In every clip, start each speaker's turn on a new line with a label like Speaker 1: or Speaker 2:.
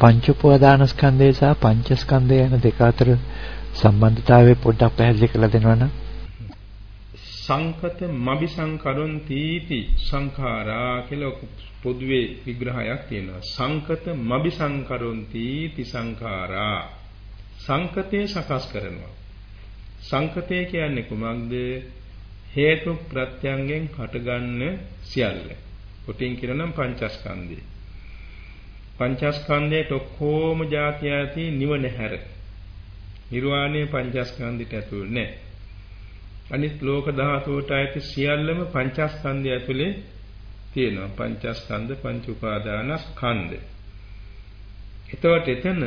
Speaker 1: පංච උපාදානස්කන්ධය සහ පංචස්කන්ධය යන දෙක අතර සම්බන්ධතාවය පොඩ්ඩක් පැහැදිලි කරලා දෙනවනම්
Speaker 2: සංකත මබිසංකරොන් තීති සංඛාරා කියලා පොදුවේ විග්‍රහයක් තියෙනවා. සංකත මබිසංකරොන් තීති සංඛාරා. සංකතේ සකස් කරනවා. සංකතය කියන්නේ කුමක්ද? හේතු ප්‍රත්‍යයෙන් හටගන්න සියල්ල. කොටින් කියනනම් පංචස්කන්ධය. පංචස්කන්ධයට ඔක්කොම જાතිය ඇති නිවන හැර නිර්වාණය පංචස්කන්ධයට ඇතුල් නැහැ අනිත් ලෝක ධාතුවට ඇති සියල්ලම පංචස්කන්ධය ඇතුලේ තියෙනවා. පංචස්කන්ධ පංච උපාදානස්කන්ධ. එතකොට එතන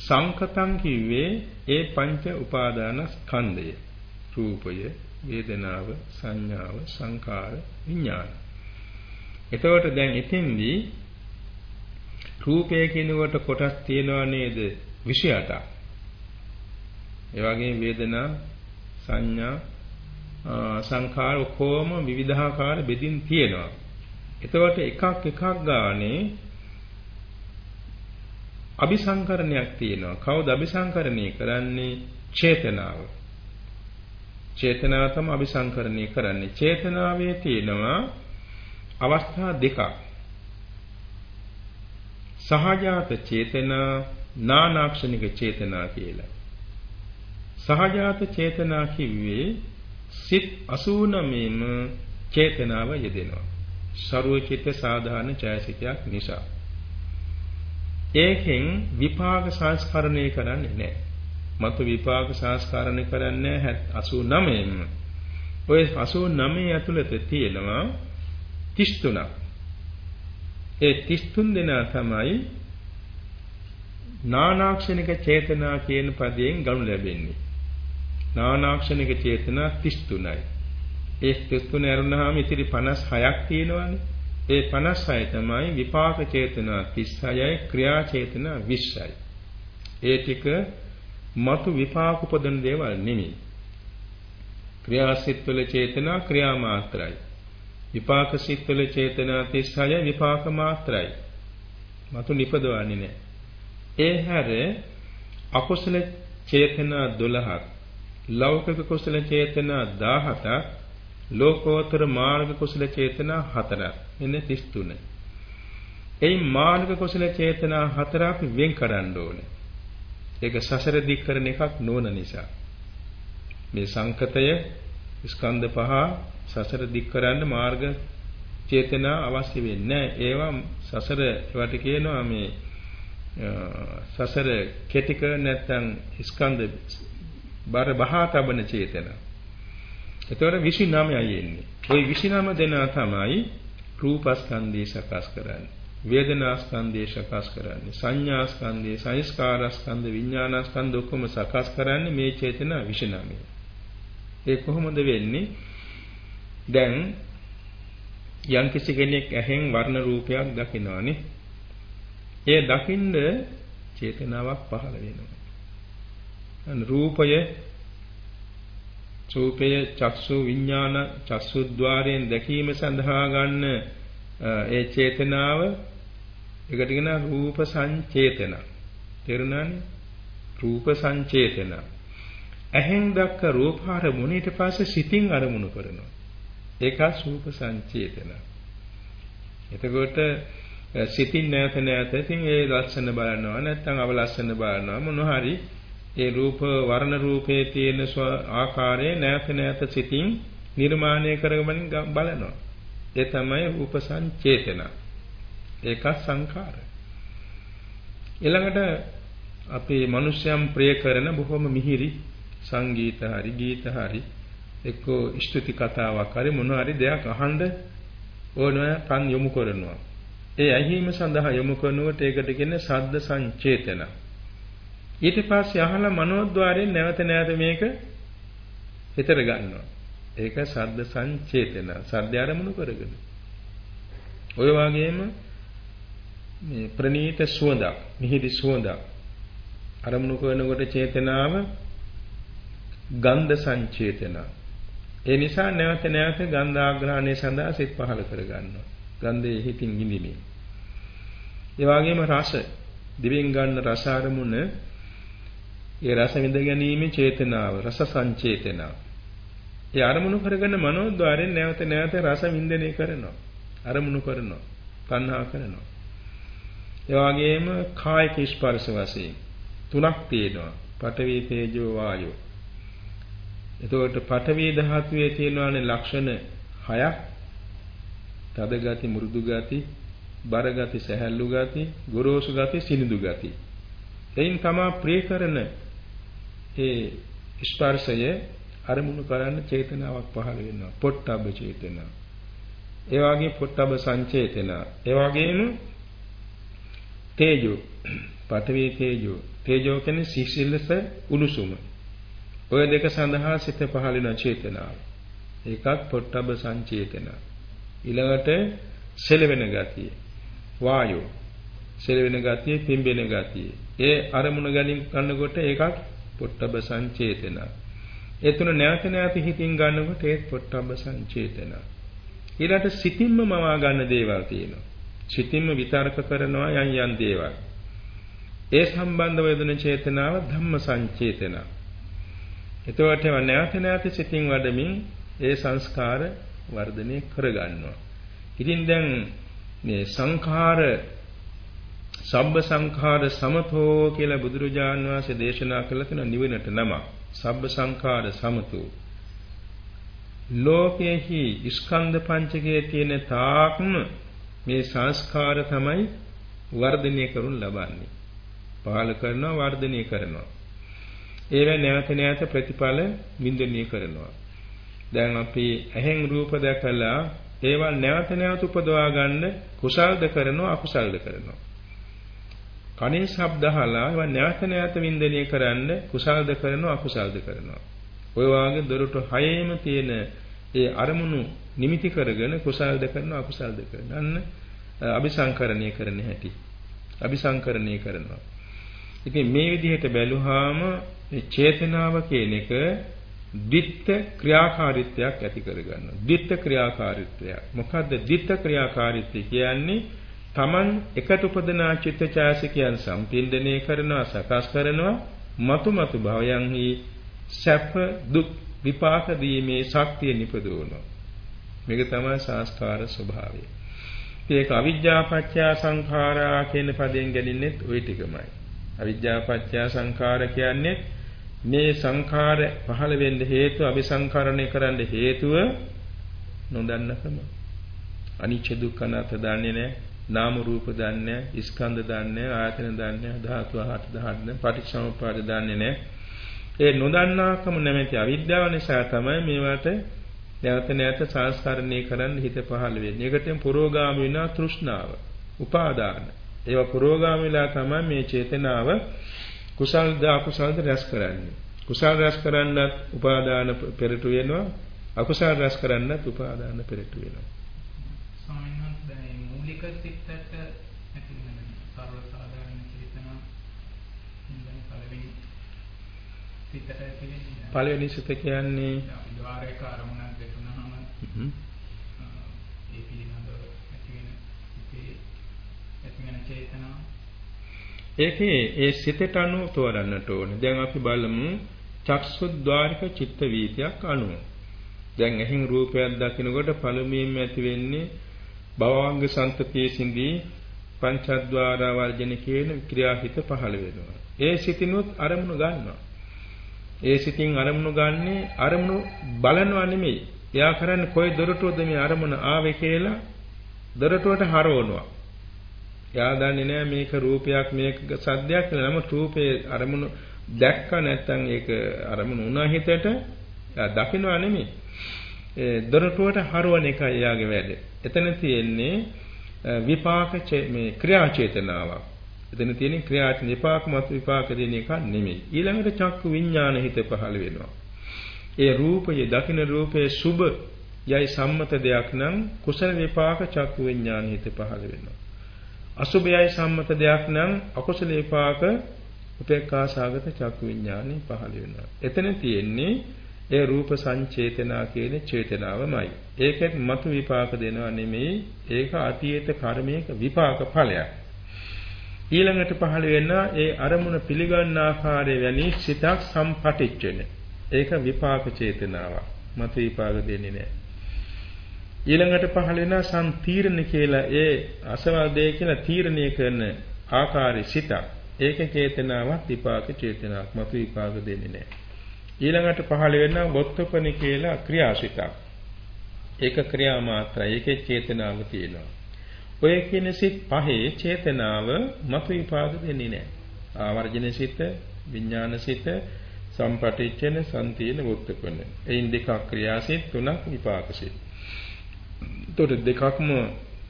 Speaker 2: සංකතං කිව්වේ ඒ පංච උපාදානස්කන්ධය. රූපය, වේදනාව, සංඥාව, සංකාර, විඥාන. එතකොට දැන් එතෙන්දී රූපය කියනකොට කොටස් තියෙනවා නේද 28ක්. ඒ වගේම වේදනා සංඥා සංඛාර ඔක්කොම විවිධාකාර බෙදින් තියෙනවා. එතකොට එකක් එකක් ගානේ අபிසංකරණයක් තියෙනවා. කවුද අபிසංකරණය කරන්නේ? චේතනාව. චේතනාව තමයි අபிසංකරණය කරන්නේ. චේතනාවේ තියෙනවා අවස්ථා දෙකක්. සහජාත චේතනා නානාක්ෂණික චේතනා කියලා. සහජාත චේතනා කිව්වේ සිත් 89ම චේතනාව යෙදෙනවා. ਸਰවචිත්ත සාධාරණ ඡායසිකයක් නිසා. ඒකෙන් විපාක සංස්කරණය කරන්නේ නැහැ. මතු විපාක සංස්කරණය කරන්නේ 89ම. ඔය 89 ඇතුළත තියෙනවා 33ක්. ඒ 33 දෙනා තමයි නානාක්ෂණික චේතනා කියන පදයෙන් ගනු ලැබෙන්නේ. නානාක්ෂණික චේතනා 33යි. ඒ 33 ඇරුණාම ඉතිරි 56ක් තියෙනවානේ. ඒ 56 තමයි විපාක චේතනා 36යි ක්‍රියා චේතනා 20යි. ඒ ටික මතු විපාක උපදන දේවල් නෙමෙයි. ක්‍රියාසිටවල චේතනා ක්‍රියා මාත්‍රයි. විපාක සිත්වල චේතනා 36 විපාක මාත්‍රයි. මතු නිපදවන්නේ නැහැ. ඒ හැර අකුසල චේතනා 12ක් ලෞකික කුසල චේතනා 17ක් ලෝකෝත්තර මාර්ග කුසල චේතනා 4ක් එන්නේ 33. එයි මාර්ග කුසල චේතනා 4ක් වෙන් කරන්න ඕනේ. ඒක සසර දික් කරන එකක් නොවන නිසා. මේ සංකතය ස්කන්ධ පහ සසර දික් කරන්න මාර්ග චේතනා අවශ්‍ය වෙන්නේ ඒවා සසර ඒවට කියනවා මේ සසර කෙටික නැත්නම් ස්කන්ධ බර බහා තබන චේතන. එතකොට 29යි එන්නේ. ওই 29 දෙනා තමයි රූපස්කන්ධය සකස් කරන්නේ. වේදනාස්කන්ධය සකස් කරන්නේ. සංඥාස්කන්ධය, සංස්කාරස්කන්ධ, විඥානස්කන්ධ ඔක්කොම සකස් කරන්නේ මේ චේතන 29. ඒ කොහොමද වෙන්නේ? දැන් යම්කිසි කෙනෙක් ඇහෙන් වර්ණ රූපයක් දකිනවානේ. ඒ දකින්න චේතනාවක් පහළ වෙනවා. රූපය රූපය චක්සු විඥාන චක්සුද්්වාරයෙන් දැකීම සඳහා ගන්න ඒ චේතනාව ඒකට කියන රූප සංචේතන තේරුණානේ රූප සංචේතන ඇහෙන් දැක්ක රූපාර මුණ ඊට පස්සේ සිතින් අරමුණු කරනවා ඒකත් රූප සංචේතන එතකොට සිතින් නැවත නැවත ඉතින් ඒ ලස්සන බලනවා නැත්නම් අවලස්සන බලනවා මොන හරි ඒ රූප වර්ණ රූපයේ තියෙන ආකාරය නැවත නැවත සිතින් නිර්මාණය කරගමන බලනවා. ඒ තමයි රූප සංචේතන. ඒක සංඛාර. ඊළඟට අපේ මිනිස්යම් ප්‍රිය කරන බොහොම මිහිරි සංගීත හරි ගීත හරි එක්කෝ ස්තුති කතාවක් හරි මොන හරි දෙයක් අහන්න ඕන කන් යොමු කරනවා. ඒ ඇහිීම සඳහා යොමු කරනකොට ඒකට කියන්නේ සද්ද සංචේතන. ඊට පස්සේ අහලා මනෝද්වාරයෙන් නැවත නැවත මේක හිතර ගන්නවා. ඒක සද්ද සංචේතන. සද්ද ආරමුණු කරගෙන. ඔය වගේම මේ ප්‍රනීත සුවඳක්, මිහිරි සුවඳක් අරමුණු කරනකොට චේතනාව ගන්ධ සංචේතන. ඒ නිසා නැවත නැවත ගන්ධාග්‍රහණය සඳහා සිත් පහළ කර ගන්නවා. ගන්ධයේ හිතින් විඳින්නේ. ඒ වගේම රස දිවෙන් ගන්න රස අරමුණ ඒ රස විඳ ගැනීමේ චේතනාව රස සංචේතනාව. ඒ අරමුණු කරගෙන මනෝද්වාරයෙන් නැවත නැවත රස විඳිනේ කරනවා. අරමුණු කරනවා. තණ්හා කරනවා. ඒ වගේම කායික ස්පර්ශ වශයෙන් තුනක් තියෙනවා. පඨවි තේජෝ වායෝ. එතකොට පඨවි ධාතුවේ තියෙනවානේ ලක්ෂණ හයක්. තද ගති, මෘදු ගති, බර ගති, සැහැල්ලු ගති, ගොරෝසු ගති, සිනිඳු ගති. එයින් තමා ප්‍රිය කරන ඒ ස්පර්ශය අරමුණු කරන්න චේතනාවක් පහළ වෙනවා. පොට්ටබ්බ චේතනාව. ඒ වගේ පොට්ටබ්බ සංචේතන. ඒ වගේම තේජෝ පඨවි තේජෝ තේජෝ කියන්නේ සිසිලස උණුසුම. ඔය දෙක සඳහා සිත පහළ වෙන චේතනාව. ඒකත් පොට්ටබ්බ සංචේතන. ඊළඟට සෙලවෙන ගතිය. වායෝ සෙලවෙන ගතිය, පිම්බෙන ගතිය. ඒ අරමුණ ගැනීම ගන්නකොට ඒකත් පොට්ටබ්බ සංචේතන. ඒ තුන නැවත නැවත හිතින් ගන්නකොට ඒත් පොට්ටබ්බ සංචේතන. ඊළඟට සිතින්ම මවා ගන්න දේවල් තියෙනවා. සිතින්ම විතර්ක කරනවා යම් යම් දේවල්. ඒ සම්බන්ධව යෙදෙන චේතනාව ධම්ම සංචේතන. එතකොට ඒවා නැවත නැවත සිතින් වඩමින් ඒ සංස්කාර වර්ධනය කරගන්නවා. ඉතින් දැන් මේ සංඛාර සබ්බ සංඛාර සමතෝ කියලා බුදුරජාන් වහන්සේ දේශනා කළ තියෙන නිවනට නම. සබ්බ සංඛාර සමතෝ. ලෝකයේහි ස්කන්ධ පංචකයේ තියෙන තාක්ම මේ සංස්කාර තමයි වර්ධනය කරුන් ලබන්නේ. පහල කරනවා වර්ධනය කරනවා. ඒව නැවත නැවත ප්‍රතිඵල වින්දනය කරනවා. දැන් අපි ඇහෙන් රූප දැකලා ඒවා නැවත නැවත උපදවා ගන්න කුසල්ද කරනවා අකුසල්ද කරනවා. කනේ ශබ්ද අහලා ඒවා නැවත නැවත වින්දනය කරන්න කුසල්ද කරනවා අකුසල්ද කරනවා. ඔය වාගේ දොරටු හයේම තියෙන ඒ අරමුණු නිමිති කරගෙන කුසල්ද කරනවා අකුසල්ද කරනවා. අන්න අபிසංකරණය කරන හැටි. අபிසංකරණය කරනවා. ඉතින් මේ විදිහට බැලුවාම මේ චේතනාව කියන එක දිත්ත ක්‍රියාකාරීත්වයක් ඇති කරගන්නවා. දිත්ත ක්‍රියාකාරීත්වය. මොකද්ද දිත්ත ක්‍රියාකාරීත්වය කියන්නේ? Taman එකට උපදනා චිත්තචෛසිකයන් සම්පින්දනය කරනවා, සකස් කරනවා, මතු මතු භවයන්හි සැප දුක් විපාක දීමේ ශක්තිය නිපදවනවා. මේක තමයි සංස්කාර ස්වභාවය. ඒක අවිජ්ජාපච්චය සංඛාරා කියන පදයෙන් ගැලින්නේ ওই ටිකමයි. අවිජ්ජාපච්චය සංඛාර කියන්නේ මේ සංඛාර පහළ වෙන්න හේතු අபிසංකරණය කරන්න හේතුව නොදන්නකම. අනිච්ච දුක්ඛ නැත දන්නේ නැහැ. නාම රූප දන්නේ නැහැ. ස්කන්ධ දන්නේ නැහැ. ආයතන දන්නේ නැහැ. ධාතු හත දහන්න පටිච්චසමුප්පාද දන්නේ නැහැ. ඒ නොදන්නාකම නැමැති අවිද්‍යාව නිසා තමයි මේවට නැවත නැවත සංස්කරණය කරන්න හිත පහළ වෙන්නේ. ඒකටම පුරෝගාමී වෙනා තෘෂ්ණාව, උපාදාන. ඒවා පුරෝගාමීලා තමයි මේ චේතනාව කුසල්ද අකුසල්ද රැස් කරන්නේ. කුසල් රැස් කරන්නත් උපාදාන පෙරට වෙනවා. අකුසල් රැස් කරන්නත් උපාදාන පෙරට වෙනවා.
Speaker 3: ස්වාමීන් වහන්සේ දැන් මූලික සිතට ඇති වෙන සර්ව සාධාරණ චේතනා ඉඳන් පළවෙනි සිතට ඇති වෙන්නේ
Speaker 2: පළවෙනි සිත කියන්නේ
Speaker 3: ద్వාරයක අරමුණක් දෙතුනහම ඒ පිළිබඳව ඇති වෙන සිතේ ඇති වෙන චේතනාව
Speaker 2: ඒකේ ඒ සිතට අනුව තෝරන්නට ඕනේ. දැන් අපි බලමු චක්සුද්්වාරික චිත්ත වීතියක් අනුව. දැන් එහින් රූපයක් දකිනකොට පළමුවෙන්ම ඇති වෙන්නේ භවංග සන්තතියේ සිඳී පංචද්වාරා වර්ජන කියන ක්‍රියාහිත පහළ වෙනවා. ඒ සිතිනුත් අරමුණු ගන්නවා. ඒ සිතින් අරමුණු ගන්නේ අරමුණු බලනවා නෙමෙයි. එයා කරන්නේ කොයි දොරටුවද මේ අරමුණ ආවේ කියලා දොරටුවට හරවනවා. එයා දන්නේ නැහැ මේක රූපයක් මේක සද්දයක් කියලා. නමුත් රූපේ අරමුණු දැක්ක නැත්නම් ඒක අරමුණු වුණා හිතට එයා දකින්නවා නෙමෙයි. ඒ දොරටුවට හරවන එකයි එයාගේ වැඩ. එතන තියෙන්නේ විපාක මේ ක්‍රියා චේතනාවක්. එතන තියෙන ක්‍රියා විපාක මත විපාක දෙන එක නෙමෙයි. ඊළඟට චක්කු විඥාන හිත පහළ වෙනවා. ඒ රූපයේ දකින්න රූපයේ සුබ යයි සම්මත දෙයක් නම් කුසල විපාක චක්කු විඥාන හිත පහළ වෙනවා. අසුභයයි සම්මත දෙයක් නම් අකුසල විපාක උපේක්ඛා සාගත චක්කු විඥානෙ පහළ වෙනවා. එතන තියෙන්නේ ඒ රූප සංචේතනා කියන චේතනාවමයි. ඒකෙත් මතු විපාක දෙනවා නෙමෙයි ඒක අතීත කර්මයක විපාක ඵලයක්. ඊළඟට පහළ වෙන ඒ අරමුණ පිළිගන්න ආකාරය වැනි සිතක් සම්පටිච්ච වෙන. ඒක විපාක චේතනාවක්. මත විපාක දෙන්නේ නැහැ. ඊළඟට පහළ වෙන සම්තීරණ කියලා ඒ අසවදේ කියලා තීරණය කරන ආකාරي සිතක්. ඒක චේතනාවක් විපාක චේතනාවක්. මත විපාක දෙන්නේ නැහැ. ඊළඟට පහළ වෙන වොත්තපනි කියලා ක්‍රියාසිතක්. ඒක ක්‍රියා මාත්‍රයි. ඒකේ චේතනාව තියෙනවා. ඔය කියන සිත් පහේ චේතනාව මතු විපාක දෙන්නේ නැහැ. ආවර්ජන සිත, විඥාන සිත, සම්පටිච්ඡන, සම්තීන, වොත්තපන. එයින් දෙකක් ක්‍රියාසිත, තුනක් විපාක සිත්. එතකොට දෙකක්ම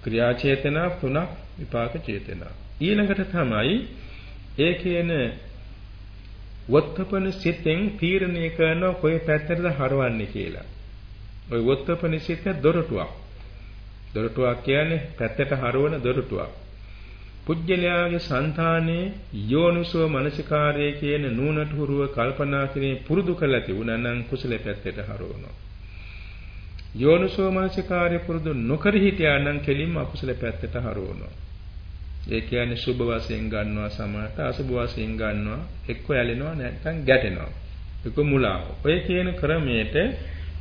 Speaker 2: ක්‍රියා චේතනා තුනක් විපාක චේතනා. ඊළඟට තමයි ඒ කියන වත්තපන සිතෙන් තීරණය කරන කොයි පැත්තටද හරවන්නේ කියලා. ওই වත්තපන සිත දොරටුවක්. දොරටුවක් කියන්නේ පැත්තට හරවන දොරටුවක්. පුජ්‍යලයාගේ సంతානේ යෝනිසෝ මනසිකාර්යය කියන නූනට හුරුව කල්පනා කිරීම පුරුදු කරලා තිබුණා නම් කුසල පැත්තට හරවනවා. යෝනිසෝ මනසිකාරය පුරුදු නොකර හිටියා නම් කෙලින්ම අකුසල පැත්තට හරවනවා. ඒ කියන්නේ සුභ වශයෙන් ගන්නවා සමහරට අසුභ වශයෙන් ගන්නවා එක්ක ඇලෙනවා නැත්නම් ගැටෙනවා. ඒක මුලාව. ඔය කියන ක්‍රමයට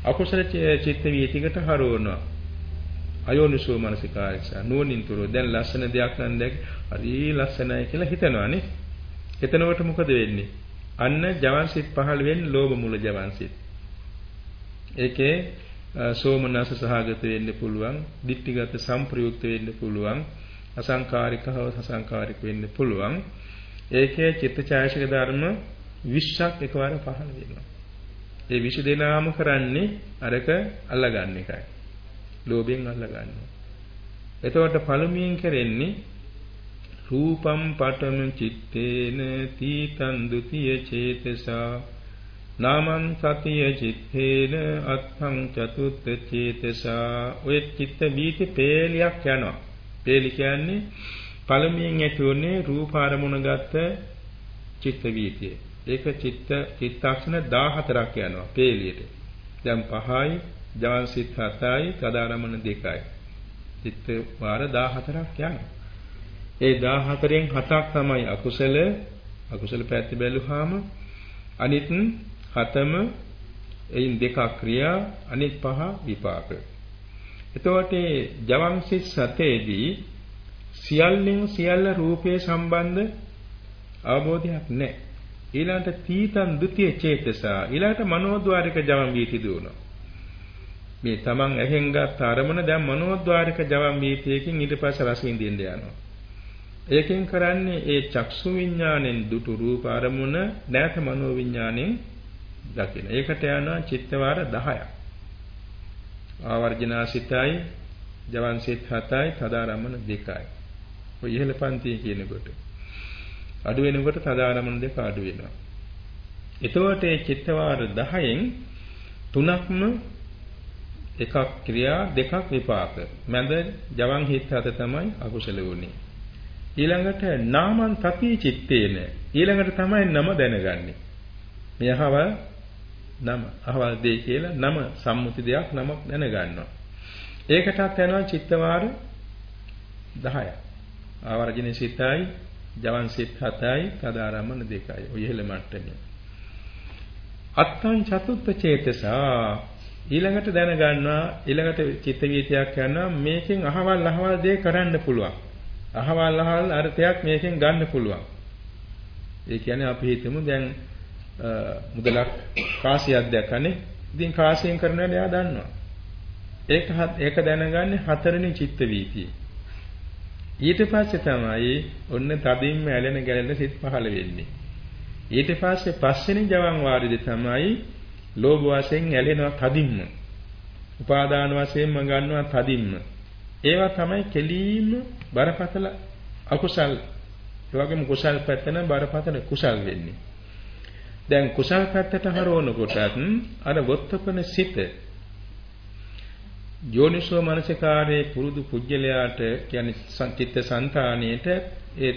Speaker 2: අකුසල චිත්ත වීතිකට හරවනවා. අයෝනිසෝ මනසිකාරයස නුවණින්තුරු දැන් ලස්සන දෙයක් නම් දැක් හරි ලස්සනයි කියලා හිතනවානේ. එතනකොට මොකද වෙන්නේ? අන්න ජවන්සිත පහළ වෙන්නේ ලෝභ මූල ජවන්සිත. ඒකේ සෝමනස සහගත වෙන්න පුළුවන්, ditthිගත සම්ප්‍රයුක්ත වෙන්න පුළුවන්, අසංකාරිකව සසංකාරික වෙන්න පුළුවන්. ඒකේ චිත්තචෛතසික ධර්ම 20ක් එකවර පහළ වෙනවා. ඒ 20 දෙනාම කරන්නේ අරක අල්ලගන්න එකයි. ලෝභයෙන් අල්ලගන්නවා. එතකොට පළමුවෙන් කරන්නේ රූපම් පඨම චිත්තේන තීතං ဒ ුතිය චේතසා නාමං සතිය චිත්තේන අත්ථං චතුත්ථ චේතසා ඔය චිත්ත වීති පේලියක් යනවා. පේලි කියන්නේ පළමුවෙන් ඇතිවන්නේ රූප අරමුණ ගත්ත චිත්ත වීතිය. ඒක චිත්ත චිත්තක්ෂණ 14ක් යනවා පේලියට. දැන් 5යි, ජවන් සිත් 7යි, තදාරමණ 2යි. චිත්ත වාර 14ක් යනවා. ඒ 14න් 7ක් තමයි අකුසල අකුසල පැත්ත බැලුවාම අනිත් 7ම එයින් දෙකක් ක්‍රියා අනිත් පහ විපාක. එතකොට ජවන් සිත් 7ේදී සියල්ලෙන් සියල්ල රූපේ සම්බන්ධ අවබෝධයක් නැහැ. ඊළඟට තීතං ဒ ුතිය චේතසා ඊළඟට මනෝද්වාරික ජවම් වීති දුවනවා මේ තමන් ඇහෙන් ගත්ත අරමුණ දැන් මනෝද්වාරික ජවම් වීතියකින් ඊට පස්සේ රස විඳින්න යනවා ඒකෙන් කරන්නේ ඒ චක්සු විඥාණයෙන් දුටු රූප අරමුණ නැත මනෝ විඥාණයෙන් දකින ඒකට යනවා චිත්තවාර 10ක් ආවර්ජනා සිතයි ජවන් සිත 7යි තදාරමණ 2යි ඔය ඉහළ පන්තිය කියනකොට අඩු වෙනකොට තදාරමණ දෙක අඩු වෙනවා. එතකොට මේ චිත්තවාර 10න් තුනක්ම එකක් ක්‍රියා දෙකක් විපාක. මැද ජවන් හිත හත තමයි අකුසල වුනේ. ඊළඟට නාමං තති චිත්තේන ඊළඟට තමයි නම දැනගන්නේ. මෙයහව නම අහවල් දෙය කියලා නම සම්මුති දෙයක් නමක් දැනගන්නවා. ඒකටත් යනවා චිත්තවාර 10ක්. ආවර්ජන සිතයි ජවන් සිත් 7යි තදාරම්මන 2යි. ඔය ඉහළ මට්ටමේ. අත්තං චතුත්ථ චේතසා ඊළඟට දැනගන්නවා ඊළඟට චිත්ත වීතියක් යනවා මේකෙන් අහවල් අහවල් දේ කරන්න පුළුවන්. අහවල් අහවල් අර්ථයක් මේකෙන් ගන්න පුළුවන්. ඒ කියන්නේ අපි හිතමු දැන් මුදලක් කාසියක් දැක්කනේ. ඉතින් කාසියෙන් කරනවා එයා දන්නවා. ඒක ඒක දැනගන්නේ හතරෙනි චිත්ත වීතියේ. ඊට පස්සේ තමයි ඔන්න තදින්ම ඇලෙන ගැලෙන සිත් පහළ වෙන්නේ. ඊට පස්සේ පස්වෙනි ජවන් වාරිදේ තමයි ලෝභ වශයෙන් ඇලෙනවා තදින්ම. උපාදාන වශයෙන්ම ගන්නවා තදින්ම. ඒවා තමයි කෙලීම බරපතල අකුසල්. ඒ වගේම කුසල් පැත්තන බරපතල කුසල් වෙන්නේ. දැන් කුසල් පැත්තට හරවනකොටත් අර වොත්තපන සිත යෝනිසෝ මනසිකාරයේ පුරුදු පුජ්‍යලයාට කියන්නේ සංචිත්ත සංතාණයට ඒ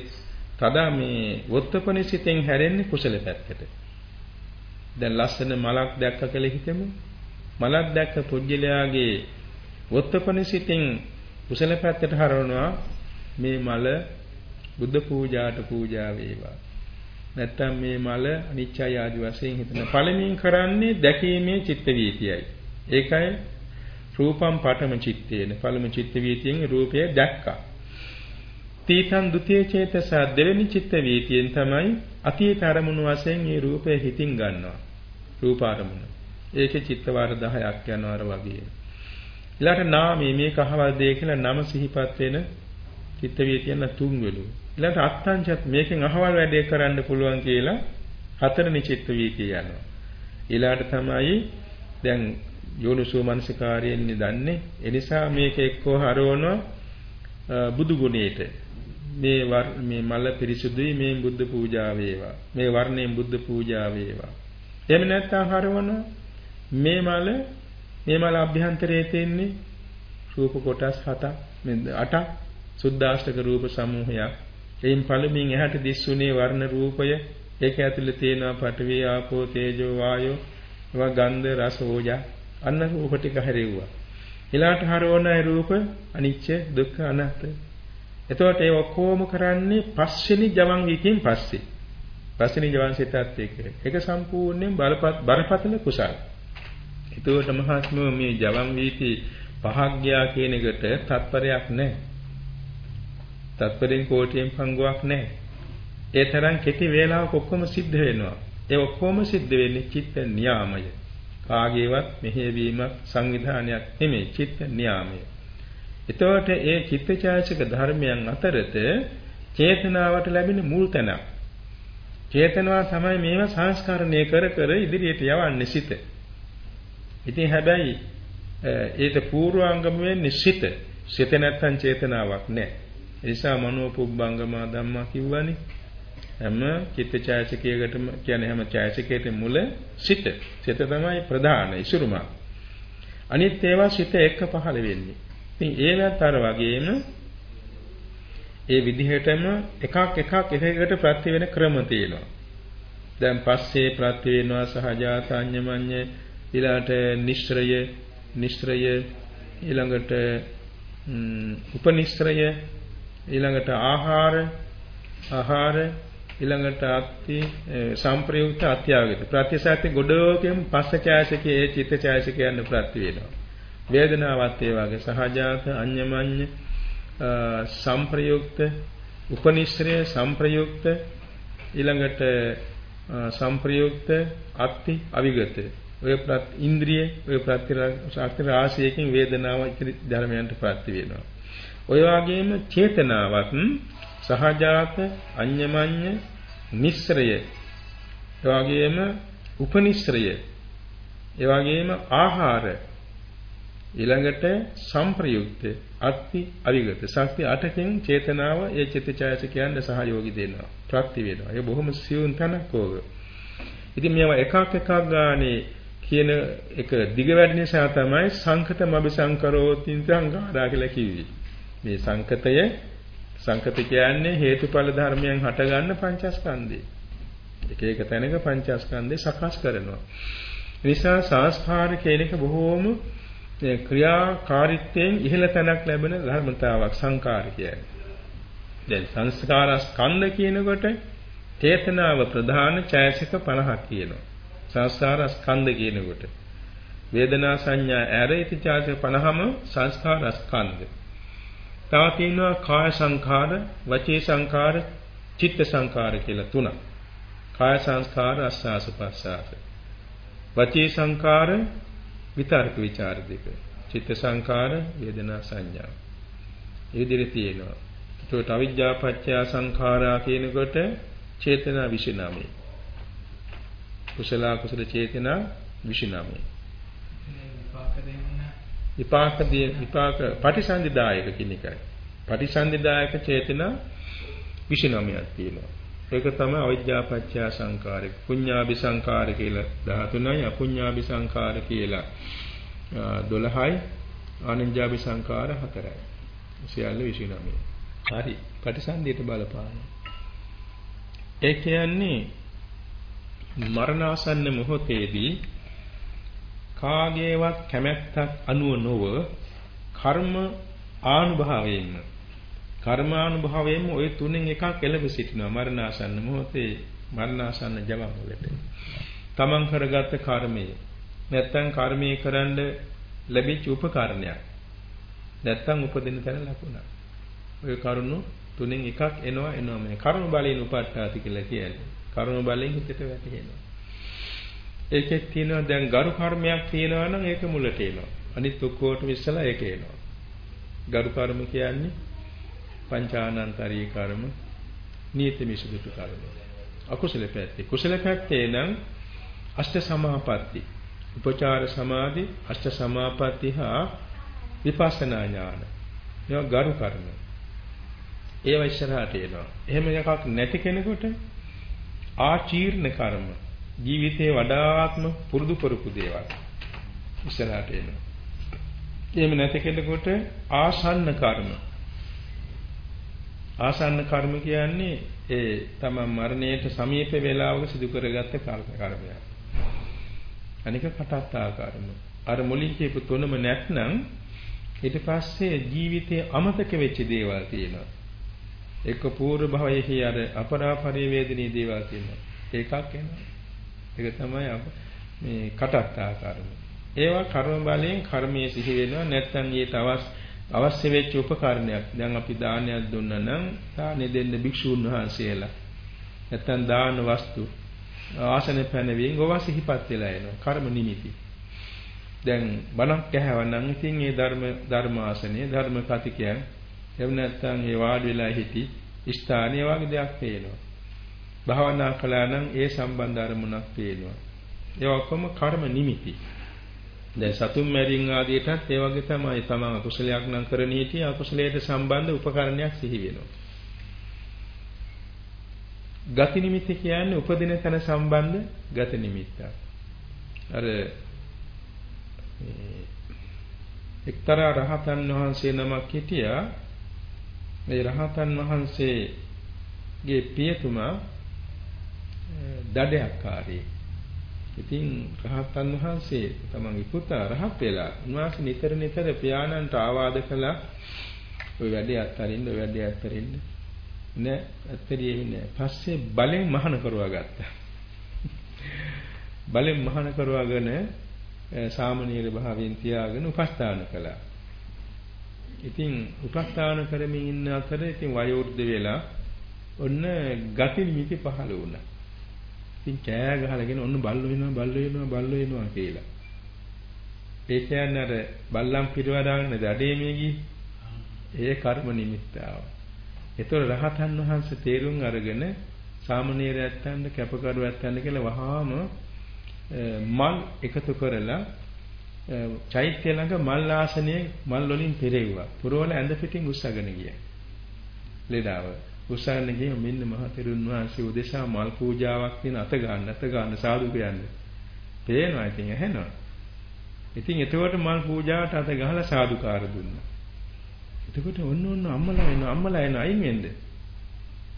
Speaker 2: තදා මේ වොත්තපනිසිතෙන් හැරෙන්නේ කුසල පැත්තට. දැන් ලස්සන මලක් දැක්ක කියලා හිතමු. මලක් දැක්ක පුජ්‍යලයාගේ වොත්තපනිසිතෙන් කුසල පැත්තට හරවනවා මේ මල බුද්ධ පූජාට පූජා වේවා. නැත්තම් මේ මල අනිත්‍යයි ආදි වශයෙන් හිතන පළමුවෙන් කරන්නේ දැකීමේ චිත්ත වීතියයි. ඒකයි රූපම් පඨම චිත්තේන පළමු චිත්ත වීතියෙන් රූපය දැක්කා. තීතං ဒ ුතිය චේතස දෙවෙනි චිත්ත වීතියෙන් තමයි අතීත අරමුණු වශයෙන් මේ රූපය හිතින් ගන්නවා. රූප අරමුණ. ඒකේ චිත්ත වාර 10ක් යනවාර වගේ. ඊළඟට නාමයේ මේ කහවල් දෙය කියලා නම සිහිපත් වෙන චිත්ත වීතියන තුන්වෙනි. ඊළඟට අත්තංචත් මේකෙන් අහවල් වැඩේ කරන්න පුළුවන් කියලා හතරවෙනි චිත්ත වීතිය යනවා. ඊළඟට තමයි දැන් යෝනිසෝ මනසිකාරයෙන් දන්නේ. ඒ නිසා මේක එක්කෝ හරවනවා බුදු ගුණයට. මේ මේ මල පිරිසුදුයි මේ බුද්ධ පූජා වේවා. මේ වර්ණයෙන් බුද්ධ පූජා වේවා. එහෙම නැත්නම් හරවනවා මේ මල මේ මල අභ්‍යන්තරයේ තියෙන්නේ රූප කොටස් 7ක් 8ක් සුද්දාෂ්ටක රූප සමූහයක්. එයින් පළමුවෙන් එහාට දිස්සුනේ වර්ණ රූපය ඒක ඇතුළේ තියෙනවා පඨවි ආපෝ තේජෝ වායෝ ඒවා ගන්ධ රස ඕජා අන්න රූප ටික හැරෙව්වා. ඊළාට හරවන රූප අනිච්ච දුක්ඛ අනාත්ම. එතකොට ඒ ඔක්කොම කරන්නේ පස්වෙනි ජවන් වීතියෙන් පස්සේ. පස්වෙනි ජවන් සිතත් එක්ක. ඒක සම්පූර්ණයෙන් බලපත් බරපතල කුසල. එතකොට මහත්මෝ මේ ජවන් වීති පහක් ගියා කියන එකට තත්පරයක් නැහැ. තත්පරෙන් කෝටියෙන් පංගුවක් නැහැ. ඒ තරම් කෙටි වේලාවක ඔක්කොම සිද්ධ වෙනවා. ඒ ඔක්කොම සිද්ධ වෙන්නේ චිත්ත නියාමය. කාගේවත් මෙහෙයවීමක් සංවිධානයක් නෙමෙයි චිත්ත නියාමය. එතකොට ඒ චිත්තචෛතසික ධර්මයන් අතරත චේතනාවට ලැබෙන මුල් තැනක්. චේතනාව තමයි මේවා සංස්කරණය කර කර ඉදිරියට යවන්නේ සිත. ඉතින් හැබැයි ඒට පූර්වාංගම වෙන්නේ සිත. සිත නැත්තම් චේතනාවක් නැහැ. ඒ නිසා මනෝපුබ්බංගමා ධම්මා කිව්වනේ. හැම චිත්තචෛතසිකයකටම කියන්නේ හැම චෛතසිකයකටම මුල සිත. සිත තමයි ප්‍රධාන ඉසුරුම. අනිත් ඒවා සිත එක්ක පහළ වෙන්නේ. ඉතින් ඒවත් අර වගේම ඒ විදිහටම එකක් එකක් එක එකට ප්‍රත්‍ය වෙන ක්‍රම තියෙනවා. දැන් පස්සේ ප්‍රත්‍ය වෙනවා සහජාතඤ්ඤමඤ්ඤ ඊළඟට නිශ්‍රය නිශ්‍රය ඊළඟට උපනිශ්‍රය ඊළඟට ආහාර ආහාර ඊළඟට අත්ති සංප්‍රයුක්ත අත්‍යාගත. ප්‍රත්‍යසත්‍ය ගොඩෝකෙන් පස්ස ඡායසිකේ ඒ චිත්ත ඡායසිකයන් ප්‍රත්‍ය වෙනවා. වේදනාවත් ඒ වගේ. සහජාත අඤ්ඤමඤ්ඤ සංප්‍රයුක්ත උපනිශ්‍රය සංප්‍රයුක්ත ඊළඟට සංප්‍රයුක්ත අත්ති අවිගත. ඔය ප්‍රත් ඉන්ද්‍රිය ඔය ප්‍රත්‍ය රාශියකින් වේදනාව ඉතිරි ධර්මයන්ට ප්‍රත්‍ය වෙනවා. ඔය වගේම චේතනාවත් සහජාත අඤ්ඤමඤ්ඤ මිශ්‍රය. එවාගෙම උපනිශ්‍රය. එවාගෙම ආහාර. ඊළඟට සංප්‍රයුක්ත අත්ති අවිගත. ශක්ති අටකින් චේතනාව ඒ චිත්තචෛතසිකයන්ට සහයෝගී දෙනවා. ප්‍රත්‍ය වෙනවා ඒ බොහොම සියුම් තනක් ඕක. ඉතින් මේවා එකක් එකක් ගානේ කියන එක දිග වැඩි නිසා තමයි සංකත මබිසංකරෝතින් සංඝාරා කියලා කිව්වේ. මේ සංකතය සංකත කියන්නේ හේතුඵල ධර්මයන් හටගන්න පංචස්කන්ධය. එක එක තැනක පංචස්කන්ධය සකස් කරනවා. නිසා සංස්කාර කියන එක බොහෝම ක්‍රියාකාරීත්වයෙන් ඉහළ තැනක් ලැබෙන ධර්මතාවක් සංකාර කියන්නේ. දැන් සංස්කාර ස්කන්ධ කියනකොට චේතනාව ප්‍රධාන ඡායසික 50ක් කියනවා. සංස්කාර ස්කන්ධ කියනකොට වේදනා සංඥා ඇර ඉති ඡායසික 50ම සංස්කාර ස්කන්ධ. තව තියෙනවා කාය සංඛාර, වචී සංඛාර, චිත්ත සංඛාර කියලා තුනක්. කාය සංස්කාර අස්වාස ප්‍රස්වාස. වචී සංඛාර විතර්ක ਵਿਚාර දෙක. චිත්ත සංඛාර වේදනා සංඥා. ඒ විදිහට තියෙනවා. ඒකට අවිජ්ජා පත්‍ය සංඛාරා කියනකොට චේතනා 29. කුසල කුසල චේතනා 29. විපාක විපාක පටිසන්ධිදායක කියන එකයි. පටිසන්ධිදායක චේතනා 29ක් තියෙනවා. ඒක තමයි අවිද්‍යාපච්චය සංකාරය. පුඤ්ඤාභි සංකාර කියලා 13යි අපුඤ්ඤාභි සංකාර කියලා 12යි ආනන්ජාභි සංකාර 4යි. සියල්ල 29. හරි. පටිසන්ධියට බලපාන. ඒ කියන්නේ මරණාසන්න මොහොතේදී කාගේවත් කැමැත්තක් අනුව නොව කර්ම ආනුභාවයෙන්ම කර්මානුභවයෙන්ම ওই තුනෙන් එකක් එළඹ සිටිනවා මරණාසන්න මොහොතේ මරණාසන්න ජවම් වලට. තමන් කරගත්ත කර්මය නැත්තම් කර්මයේ කරන්න ලැබිච්ච උපකරණයක්. නැත්තම් උපදින තැන ලකුණක්. ඔය කරුණු තුනෙන් එකක් එනවා එනවා මේ කර්ම බලයෙන් උපට්ඨාති කියලා කියන්නේ. කර්ම බලයෙන් හිතට වැටෙනවා. ඒකෙත් තියෙනවා දැන් ගරු කර්මයක් තියෙනවා නම් ඒක මුලට එනවා. අනිත් ඔක්කොටම ඉස්සලා ඒක එනවා. ගරු කර්ම කියන්නේ පංචානන්තරී කර්ම, නීති මිසුදුතු කර්ම. අකුසල පැත්තේ. කුසල පැත්තේ නම් අෂ්ට සමාපatti, උපචාර සමාධි, අෂ්ට සමාපatti හා විපස්සනා ඥාන. මේවා ගරු කර්ම. ඒව ඉස්සරහට එනවා. එහෙම එකක් නැති කෙනෙකුට ආචීර්ණ කර්ම ජීවිතේ වඩාත්ම පුරුදු කරපු දේවල් ඉස්සරහට එනවා. එහෙම නැති කෙනෙකුට ආසන්න කර්ම. ආසන්න කර්ම කියන්නේ ඒ තමන් මරණයට සමීප වේලාවක සිදු කරගත්ත කර්මයක්. අනික කටත්තා කර්ම. අර මුලින් කියපු තුනම නැත්නම් ඊට පස්සේ ජීවිතයේ අමතක වෙච්ච දේවල් තියෙනවා. එක්ක పూర్ව භවයේ අර අපරාපරි වේදිනී දේවල් තියෙනවා. ඒකක් එනවා. ඒක තමයි මේ කටත්තා කර්ම. ඒවා කර්ම බලයෙන් කර්මයේ සිහි වෙනවා නැත්නම් ඊට අවශ්‍ය වෙච්ච උපකරණයක්. දැන් අපි දානයක් දුන්නා නම් දානෙ දෙන්න භික්ෂූන් වහන්සේලා. නැත්නම් දාන වස්තු ආසන පැනවීම ගෝවා සිහිපත් වෙලා එනවා. කර්ම නිමිති. දැන් බණක් ඇහවනම් ඉතින් ඒ ධර්ම ධර්මාසනයේ ධර්ම කතිකයන් එහෙම නැත්නම් ඒ වාඩි වෙලා හිටි ස්ථානයේ වගේ දෙයක් පේනවා. භාවනා කළා නම් ඒ සම්බන්ධ අරමුණක් පේනවා. ඒ ඔක්කොම කර්ම නිමිති. දැන් සතුම් මැරින් ආදියටත් ඒ වගේ තමයි තමන් අකුසලයක් නම් කරන හිටිය අකුසලයට සම්බන්ධ උපකරණයක් සිහි වෙනවා. ගති නිමිති කියන්නේ උපදින තැන සම්බන්ධ ගති නිමිත්තක්. අර එක්තරා රහතන් වහන්සේ නමක් හිටියා මේ රහතන් වහන්සේගේ පියතුමා දඩයක්කාරී. ඉතින් රහතන් වහන්සේ තමන්ගේ පුතා රහත් වෙලා උන්වහන්සේ නිතර නිතර පියාණන්ට ආවාද කළා ඔය වැඩේ අත්හරින්න ඔය වැඩේ අත්හරින්න නෑ අත්හැරියේ නෑ. පස්සේ බලෙන් මහාන කරවා ගත්තා. බලෙන් මහාන කරවාගෙන සාමනීර භාවයෙන් තියාගෙන උපස්ථාන කළා. ඉතින් උපස්ථාන කරමින් ඉන්න අතර ඉතින් වයෝවෘද්ධ වෙලා ඔන්න ගති නිමිති පහළ වුණා. ඉතින් කෑ ගහලාගෙන ඔන්න බල්ලෝ වෙනවා බල්ලෝ වෙනවා බල්ලෝ වෙනවා කියලා. ඒ කියන්නේ අර බල්ලන් පිරවදාගෙන දඩේමේ ගියේ. ඒ කර්ම නිමිත්තාව. ඒතර රහතන් වහන්සේ තේරුම් අරගෙන සාමණේරයන්ට කැපකරුවන්ට කියලා වහාම මල් එකතු කරලා චෛත්‍ය ළඟ මල් ආසනයේ මල් වලින් පෙරෙව්වා. පුරවල ඇඳ පිටින් උස්සගෙන ගියා. ලෙඩාව. උස්සගෙන ගිහින් මෙන්න මහතෙරුන් වහන්සේ උදෙසා මල් පූජාවක් තියෙන අත ගන්න අත ගන්න සාදු කියන්නේ. පේනවා ඉතින් ඇහෙනවා. ඉතින් එතකොට මල් පූජාවට අත ගහලා සාදුකාර දුන්නා. එතකොට ඔන්න ඔන්න අම්මලා එනවා අම්මලා එනවා අයින් වෙන්න.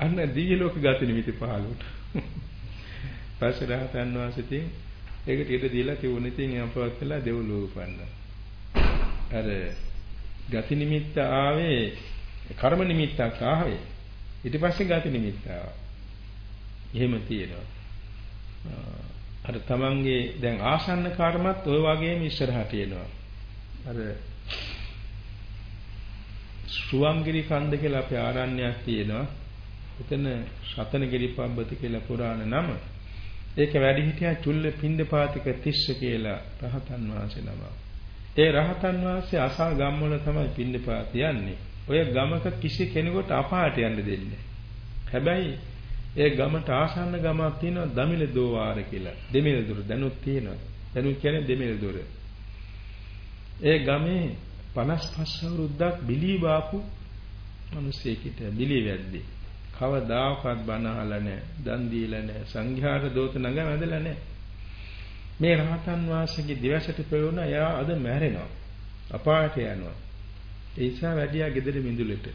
Speaker 2: අන්න දිව්‍ය ලෝක ගත නිමිති පහළට. පස්සේ රහතන් වහන්සේ ඒකට ඊට දීලා තිබුණ ඉතින් අපවත් වෙලා දෙව්ලොව උපන්නා. අර ගති නිමිත්ත ආවේ කර්ම නිමිත්තක් ආවේ. ඊට පස්සේ ගති නිමිත්ත ආවා. එහෙම තියෙනවා. අර තමන්ගේ දැන් ආසන්න කර්මත් ওই වගේම ඉස්සරහට එනවා. අර සුවංගිරි කන්ද කියලා අපේ ආරණ්‍යයක් තියෙනවා. එතන සතනගිරි පබ්බති කියලා පුරාණ නම. ඒක වැඩි හිටියා චුල්ල පින්දපාතික තිස්ස කියලා රහතන් වහන්සේ නම. ඒ රහතන් වහන්සේ අසා ගම්වල තමයි පින්දපාත යන්නේ. ඔය ගමක කිසි කෙනෙකුට අපාට යන්න දෙන්නේ හැබැයි ඒ ගමට ආසන්න ගමක් තියෙනවා දමිල දෝවාර කියලා. දෙමිල දොර දැනුත් තියෙනවා. දැනුත් කියන්නේ දෙමිල දොර. ඒ ගමේ 55 අවුරුද්දක් බිලී බාපු මිනිස්සෙකිට බිලී වැද්දේ. කවදාකවත් බණ අහලා නැහැ, දන් දීලා නැහැ, සංඝයාට දෝත නග වැදලා නැහැ. මේ රහතන් වහන්සේගේ දිවසට පෙළුණා එයා අද මැරෙනවා. අපායට යනවා. ඒ නිසා වැඩියා ගෙදර මිඳුලෙට.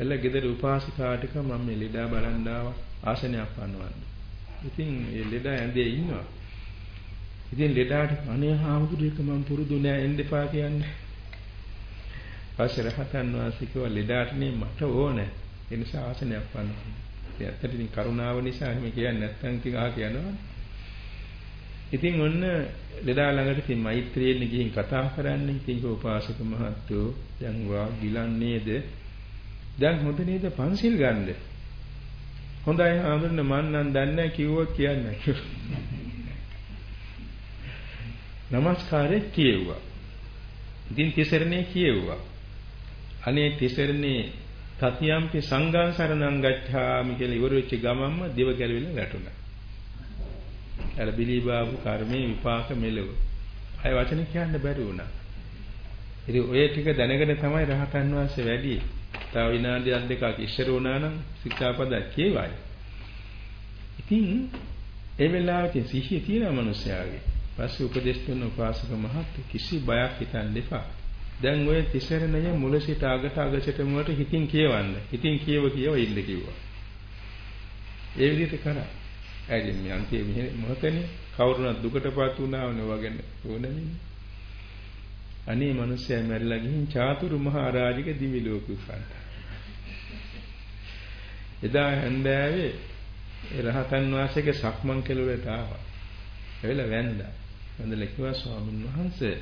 Speaker 2: එළ ගෙදර උපාසිකාටික මම මේ ලෙඩා බලන් ආවා ආසනයක් පනවන්න. ඉතින් ඒ ලෙඩා ඇඳේ ඉන්නවා. ඉතින් ලෙඩාට අනේ හාමුදුරුවෝ මම පුරුදු නෑ එන්න එපා කියන්නේ. පස්සේ රහතන් වහන්සේ කිව්වා ලෙඩාටනේ මට ඕන. ඒ නිසා ආසනයක් පනවන්න. ඒ ඇත්තට ඉතින් කරුණාව නිසා එහෙම කියන්නේ නැත්නම් ඉතින් ආ කියනවා. ඉතින් ඔන්න ලෙඩා ළඟට ඉතින් මෛත්‍රියෙන් ගිහින් කතා කරන්නේ. ඉතින් උපාසක මහත්තයෝ දැන් වා ගිලන්නේද? දැන් හොඳ නේද පන්සිල් ගන්න? හොඳයි ආමරණ මන් නම් දන්නේ කිව්වොත් කියන්න නමස්කාරේ කියෙව්වා. ඉතින් තිසරණේ කියෙව්වා. අනේ තිසරණේ තතියම්පි සංඝං සරණං ගච්ඡාමි කියලා ඉවර වෙච්ච ගමන්ම දිව ගැලවිලා වැටුණා. අර බිලීබාබු කර්මයේ විපාක මෙලව. අය වචන කියන්න බැරි වුණා. ඉතින් ඔය ටික දැනගෙන තමයි රහතන් වහන්සේ වැඩි. තව විනාඩියක් දෙකක් ඉස්සර වුණා නම් ශික්ෂාපදයක් කියවයි. ඉතින් ඒ වෙලාවට සිහිය තියෙන මනුස්සයාගේ පස්සේ උපදේශ දුන්න උපාසක මහත් කිසි බයක් හිතන්න එපා. දැන් ඔය තිසරණය මුල සිට අගට අගට මුලට හිතින් කියවන්න. හිතින් කියව කියව ඉන්න කිව්වා. ඒ විදිහට කරා. ඇයි මේ අන්තිම මොහොතේ කවුරුණක් දුකටපත් වුණාවනේ වගේ ඕනෙන්නේ. අනේ මිනිස්සයා මැරිලා ගිහින් චාතුරු මහා රාජික දිවි ලෝක උසන්නා. එදා හන්දෑවේ රහතන් වහන්සේගේ සක්මන් කෙළවරට ආවා. එවෙල වැන්දා. වැඳලා කිව්වා ස්වාමීන් වහන්සේ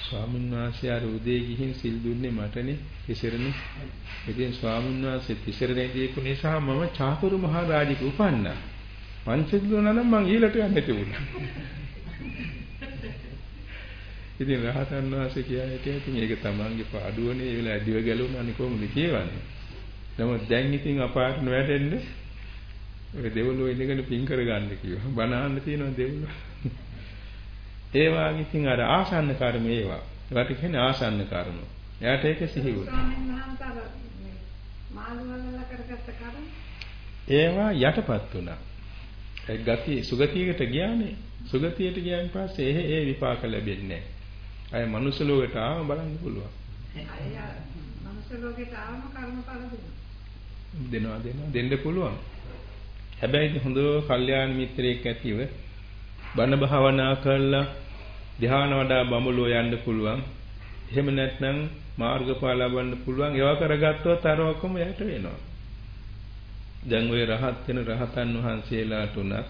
Speaker 2: ස්වාමීන් වහන්සේ අර උදේ ගිහින් සිල් දුන්නේ මටනේ තිසරණේ. ඉතින් ස්වාමීන් වහන්සේ තිසරණේ දීපු නිසා මම චාතුරු මහා රාජික උපන්නා. පංචදින නම් මං ඊළට යන්න තිබුණා. ඉතින් රහතන් වහන්සේ කියන්නේ ඉතින් ඒක තමන්ගේ පාඩුවනේ ඒ වෙලාව දිව ගැලුණා නේ කොහොමද කියවන්නේ. නමුත් දැන් ඉතින් අපාට නොවැටෙන්න ඔය දෙවලෝ ඉඳගෙන පින් කරගන්න කිව්වා. බණ අහන්න තියෙනවා දෙවලෝ. ඒ වාගේ ඉතින් අර ආසන්න කර්ම ඒවා. ඒවට කියන්නේ ආසන්න කර්ම. එයාට ඒක සිහි ඒවා යටපත් වුණා. ඒ ගති සුගතියකට ගියානේ. සුගතියට ගියන් පස්සේ එහෙ ඒ විපාක ලැබෙන්නේ නැහැ. අය මනුස්ස ලෝකයට ආවම බලන්න පුළුවන්.
Speaker 4: අය මනුස්ස ලෝකයට ආවම කර්මඵල
Speaker 2: දෙනවා දෙනවා දෙන්න පුළුවන්. හැබැයි හොඳ කල්යාණ මිත්‍රයෙක් ඇතිව බණ භාවනා කරලා ධ්‍යාන වඩා බඹලෝ යන්න පුළුවන්. එහෙම නැත්නම් මාර්ගඵල ලබන්න පුළුවන්. ඒවා කරගත්තොත් අර ඔක්කොම යට වෙනවා. දැන් ওই රහත් වෙන රහතන් වහන්සේලාට උනත්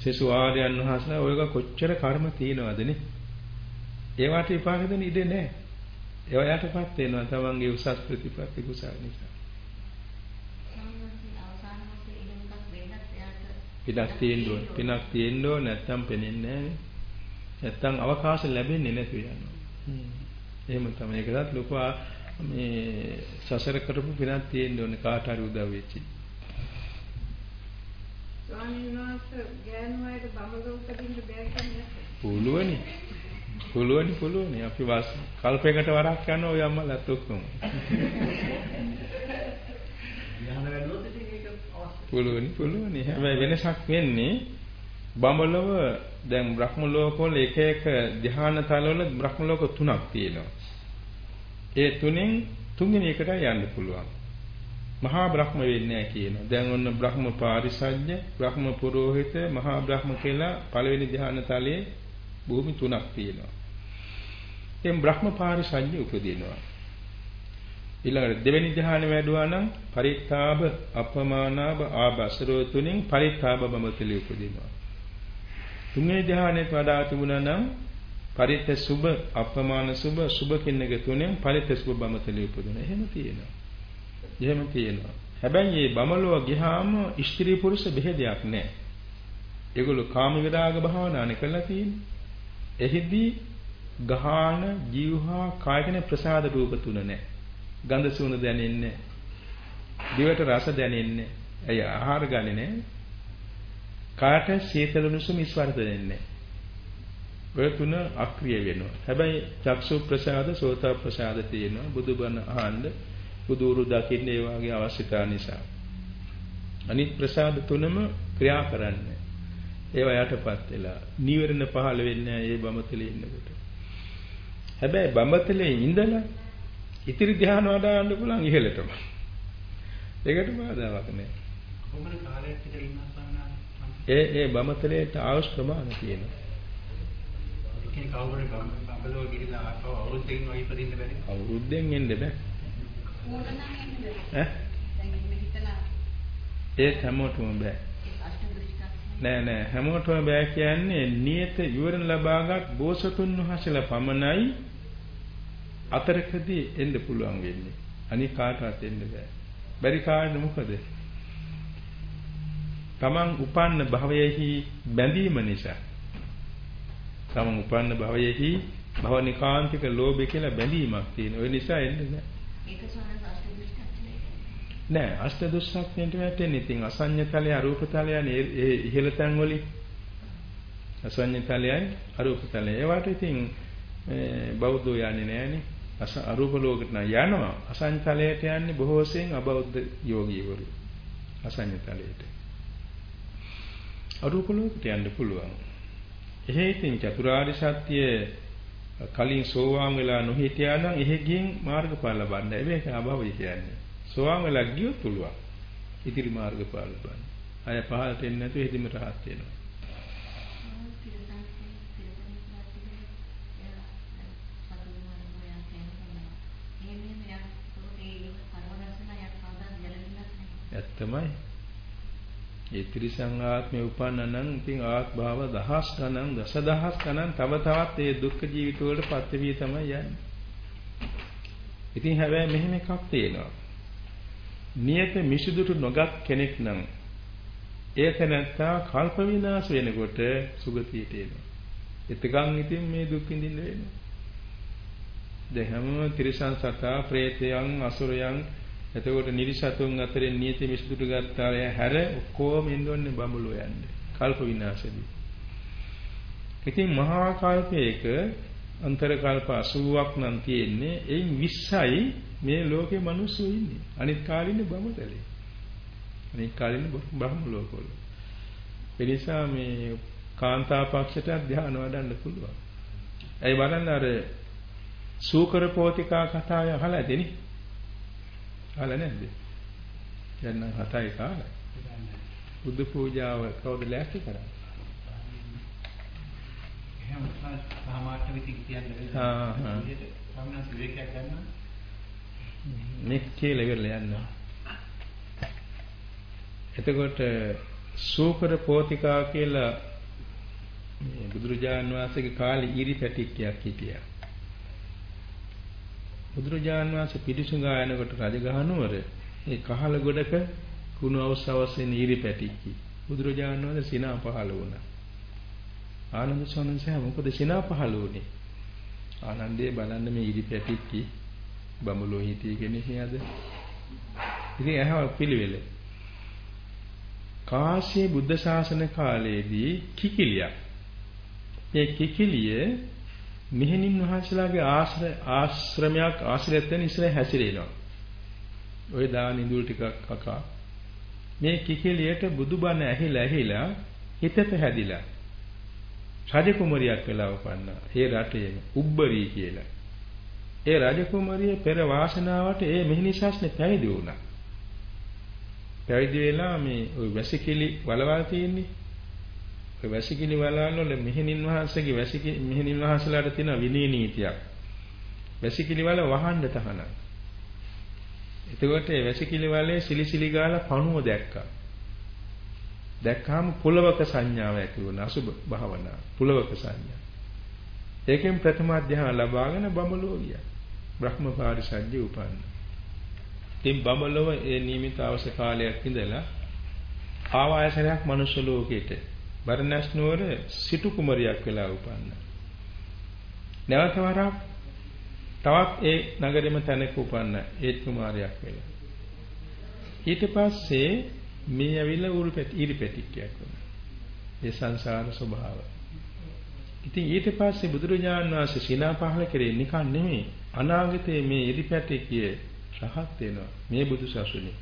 Speaker 2: සෙසු ආර්යයන් වහන්සේලා ඔයක කොච්චර කර්ම තියෙනවද නේ? ඒවට විපාක දෙන්න ඉඩ නැහැ. ඒවා යටපත් වෙනවා තමන්ගේ උසස් ප්‍රතිපත්ති කුසල නිසා. පිනක් තියෙන්න ඕන. පිනක් තියෙන්න ඕන නැත්තම් පෙනෙන්නේ නැහැ. නැත්තම් අවකාශ ලැබෙන්නේ නැති වෙනවා. එහෙම තමයි. ඒකටත් ලොකු මේ සසර කරපු පිනක් තියෙන්න ඕනේ කාට හරි උදව් වෙච්ච.
Speaker 4: ස්වාමීන් වහන්සේ ගෑනු අයට බඹලෝ උපදින්න බැහැ කියන්නේ.
Speaker 2: පුළුවනි. පුළුවනි පුළුවනි. අපි වාස් කල්පයකට වරක් යන ඔය අම්මලාත් ඔක්කොම. පුළුවනි පුළුවනි. හැබැයි වෙනසක් වෙන්නේ බඹලව දැන් බ්‍රහ්ම ලෝකවල එක එක ධ්‍යාන තලවල බ්‍රහ්ම ලෝක තුනක් තියෙනවා. ඒ තුනෙන් තුන්වෙනි එකට යන්න පුළුවන්. මහා බ්‍රහ්ම වෙන්නේ කියනවා. දැන් ඔන්න බ්‍රහ්ම පාරිසජ්‍ය, බ්‍රහ්ම පුරোহিত, මහා බ්‍රහ්ම කියලා පළවෙනි ධ්‍යාන තලයේ භූමි තුනක් තියෙනවා. එම් බ්‍රහ්ම පාරිසජ්‍ය උපදිනවා. ඊළඟට දෙවෙනි ධ්‍යාන වැඩුවා නම් පරිත්තාබ, අපමානාබ, ආබසරෝ තුنين පරිත්තාබ බඹතලිය උපදිනවා. තුන්වෙනි ධ්‍යානෙත් වඩා තිබුණා නම් පරිත්ත සුභ, අපමාන සුභ, සුභ කින්නක තුنين පරිත්ත සුභ බඹතලිය උපදිනවා. එහෙම තියෙනවා. එහෙම තියෙනවා. හැබැයි මේ බමලුව ගියාම ස්ත්‍රී පුරුෂ බෙහෙදයක් නැහැ. ඒගොල්ලෝ කාම විරාග භාවනානේ කරලා තියෙන්නේ. එහිදී ගහාන ජීවහා කායකන ප්‍රසාද රූප තුන නැහැ. ගඳ සුවඳ දැනෙන්නේ දිවට රස දැනෙන්නේ ඇයි ආහාර ගන්නේ නැහැ කාට සීතල උණුසුම ස්පර්ශ දැනෙන්නේ ඔය තුන අක්‍රිය වෙනවා හැබැයි චක්සු ප්‍රසාද සෝත ප්‍රසාද තියෙනවා බුදුබණ අහන්න බුදුරු දකින්න ඒ වගේ අවශ්‍යතා නිසා අනිත් ප්‍රසාද තුනම ක්‍රියා කරන්නේ ඒවා යටපත් වෙලා නීවරණ පහළ වෙන්නේ ඒ බඹතලේ ඉන්නකොට හැබැයි බඹතලේ ඉඳලා ඉතිරි ධ්‍යාන වඩාන්න පුළුවන් ඉහළටම. ඒකට බාධාවක් නැහැ.
Speaker 3: කොහොමද කාලයක් විතර ඉන්න
Speaker 2: ඒ ඒ බමතලයට ආයුෂ් ප්‍රමාණ තියෙනවා.
Speaker 3: කෙනෙක් කවුරු බඹලෝ ගිහිල්ලා ආපහු අවුරුද්දකින් වගේ ඉපදින්න බැරි.
Speaker 2: අවුරුද්දෙන් එන්න බෑ.
Speaker 5: ඕන නම් එන්න බෑ.
Speaker 2: ඈ?
Speaker 5: දැන් එහෙම හිතලා
Speaker 2: ඒත් හැමෝටම බෑ.
Speaker 5: අෂ්ට දෘෂ්ටිකක්
Speaker 2: නෑ නෑ හැමෝටම බෑ කියන්නේ නියත විවරණ ලබාගත් බෝසතුන් වහන්සේලා පමණයි අතරකදී එන්න පුළුවන් වෙන්නේ. අනික කාටවත් එන්න බෑ. බැරි කාරණේ මොකද? තමන් උපන්න භවයෙහි බැඳීම නිසා. තමන් උපන්න භවයෙහි භවනිකාන්තික ලෝභය කියලා බැඳීමක් තියෙන. ඒ නිසා එන්නේ නෑ.
Speaker 5: ඒක සෝනස් අෂ්ට දෘෂ්ටිකක්
Speaker 2: නෑ අෂ්ට දුස්සක්තියට වැටෙන්නේ. ඉතින් අසඤ්ඤ තලය අරූප තලයනේ ඒ ඉහළ තැන් වලින්. අසඤ්ඤ තලයයි අරූප තලයයි. ඒවට ඉතින් බෞද්ධෝ යන්නේ නෑනේ. අස අරූප ලෝකෙට නම් යනවා. අසඤ්ඤ තලයට යන්නේ බොහෝ සෙයින් අබෞද්ධ යෝගීවරු. අසඤ්ඤ තලයට. අරූප ලෝකෙට යන්න පුළුවන්. එහෙ ඉතින් චතුරාර්ය සත්‍ය කලින් සෝවාන් වෙලා නොහිටියා නම් එහෙ ගින් මාර්ගඵල ලබන්න. ඒක අභවය කියන්නේ. සෝවාන් වෙලා ගියොත් පුළුවන්. ඉතිරි මාර්ගඵල ලබන්න. අය පහළට එන්නේ නැතුව හිතීම රහත් වෙනවා. ඇත්තමයි. ඒ ත්‍රිසං ආත්මේ උපන්න නම් ඉතින් ආත්භාව දහස් ගණන් දසදහස් ගණන් තව තවත් ඒ දුක්ඛ ජීවිත වලට පත් වී තමයි යන්නේ. ඉතින් හැබැයි මෙහෙම එකක් තියෙනවා. නියත මිසුදුට නොගත් කෙනෙක් නම් ඒක නැත්තා කල්ප විනාශ වෙනකොට සුගතියට එනවා. එතකන් ඉතින් මේ දුක් විඳින්න වෙනවා. දැන් හැම තිරිසන් සතා, പ്രേතයන්, අසුරයන් එතකොට නිරිසතුන් අතරින් නීති මිසුදුට ගත්තා හැර ඔක්කොම එන්නේ බඹලෝ යන්නේ. කල්ප විනාශෙදී. ඉතින් මහා කල්පයක අන්තර කල්ප 80ක් නම් තියෙන්නේ. එයින් 20යි මේ ලෝකේ මිනිස්සු ඉන්නේ. අනිත් කාලේ ඉන්නේ බඹතලේ. අනිත් කාලේ ඉන්නේ බ්‍රහ්ම ලෝකවල. ඒ නිසා මේ කාන්තා පක්ෂයට ධ්‍යාන වඩන්න පුළුවන්. ඒ බලන්න අර සූකර පෝතිකා කතාව අහලා දෙන්නේ. අහලා නැද්ද? දැන් නම් හතයි කාලේ. බුදු පූජාව කවුද ලෑස්ති කරන්නේ?
Speaker 3: එහෙම සාමාන්‍ය විදිහට කියන්නේ.
Speaker 2: ආ ආ.
Speaker 3: සම්මත විවේකයක් ගන්න.
Speaker 2: මේ කියලා ඉවරලා යන්න. එතකොට සූකර පෝතිකා කියලා බුදුරජාන් වහන්සේගේ කාලේ ඊරි පැටික්කයක් හිටියා. බුදුරජාන් වහන්සේ පිටිසුඟා යනකොට රජගහනුවර ඒ කහල ගොඩක කුණු අවස්ථාවසෙන් ඊරි පැටික්කි. බුදුරජාන් වහන්සේ සිනා පහළ වුණා. ආනන්ද ස්වාමීන් වහන්සේ මොකද සිනා පහළ වුණේ? ආනන්දේ බලන්න මේ ඊරි පැටික්කි බඹලෝ හිටිය කෙනෙක් නේද? ඉතින් ඇහව පිළිවෙල. කාශ්‍යප බුද්ධ ශාසන කාලයේදී කිකිලියක්. මේ කිකිලිය මෙහෙණින් වහන්සේලාගේ ආශ්‍රමයක් ආශ්‍රයත් වෙන ඉස්සර හැසිරෙනවා. ওই දාන ඉඳුල් ටිකක් කකා. මේ කිකිලියට බුදුබණ ඇහිලා ඇහිලා හිත පැහැදිලා. රජ කුමරියක් වෙලා උපන්නා. ඒ රටේම උබ්බරී කියලා. ඒ රජ කුමරිය පෙර වාසනාවට ඒ මෙහෙණි ශාස්ත්‍රේ පැවිදි වුණා. පැවිදි වෙලා මේ ওই වැසිකිලි වලවල් තියෙන්නේ ඔය වැසිකිලි වලවල් වල මෙහෙණින් වහන්සේගේ වැසිකිලි මෙහෙණින් වහන්සලාට තියෙන විනී නීතියක්. වැසිකිලි වල වහන්න තහනම්. එතකොට ඒ වැසිකිලි වලේ සිලිසිලි ගාලා පණුව දැක්කා. දැක්කාම පුලවක සංඥාව ඇති වුණා අසුබ භාවනා පුලවක සංඥා. ඒකෙන් ප්‍රථම අධ්‍යාන ලබාගෙන බඹලෝ ගියා. බ්‍රහ්ම පාරිසජ්ජේ උපන්න. ඉතින් බඹලව ඒ නියමිත අවශ්‍ය කාලයක් ඉඳලා ආවායසරයක් මනුෂ්‍ය ලෝකෙට බරණැස් නුවර සිටු කුමරියක් වෙලා උපන්නා. නැවත වරක් තවත් ඒ නගරෙම තැනක උපන්න ඒත් කුමාරයෙක් වෙලා. ඊට පස්සේ මේ ඇවිල්ලා උරු පැටි ඉරි පැටික්කයක් වුණා. ඒ සංසාර ස්වභාව. ඉතින් ඊට පස්සේ බුදුරජාණන් වහන්සේ සිනා පහල කරේ නිකන් නෙමෙයි අනාගතයේ මේ ඉරි පැටිකිය රහත් වෙනවා මේ බුදු සසුනේ.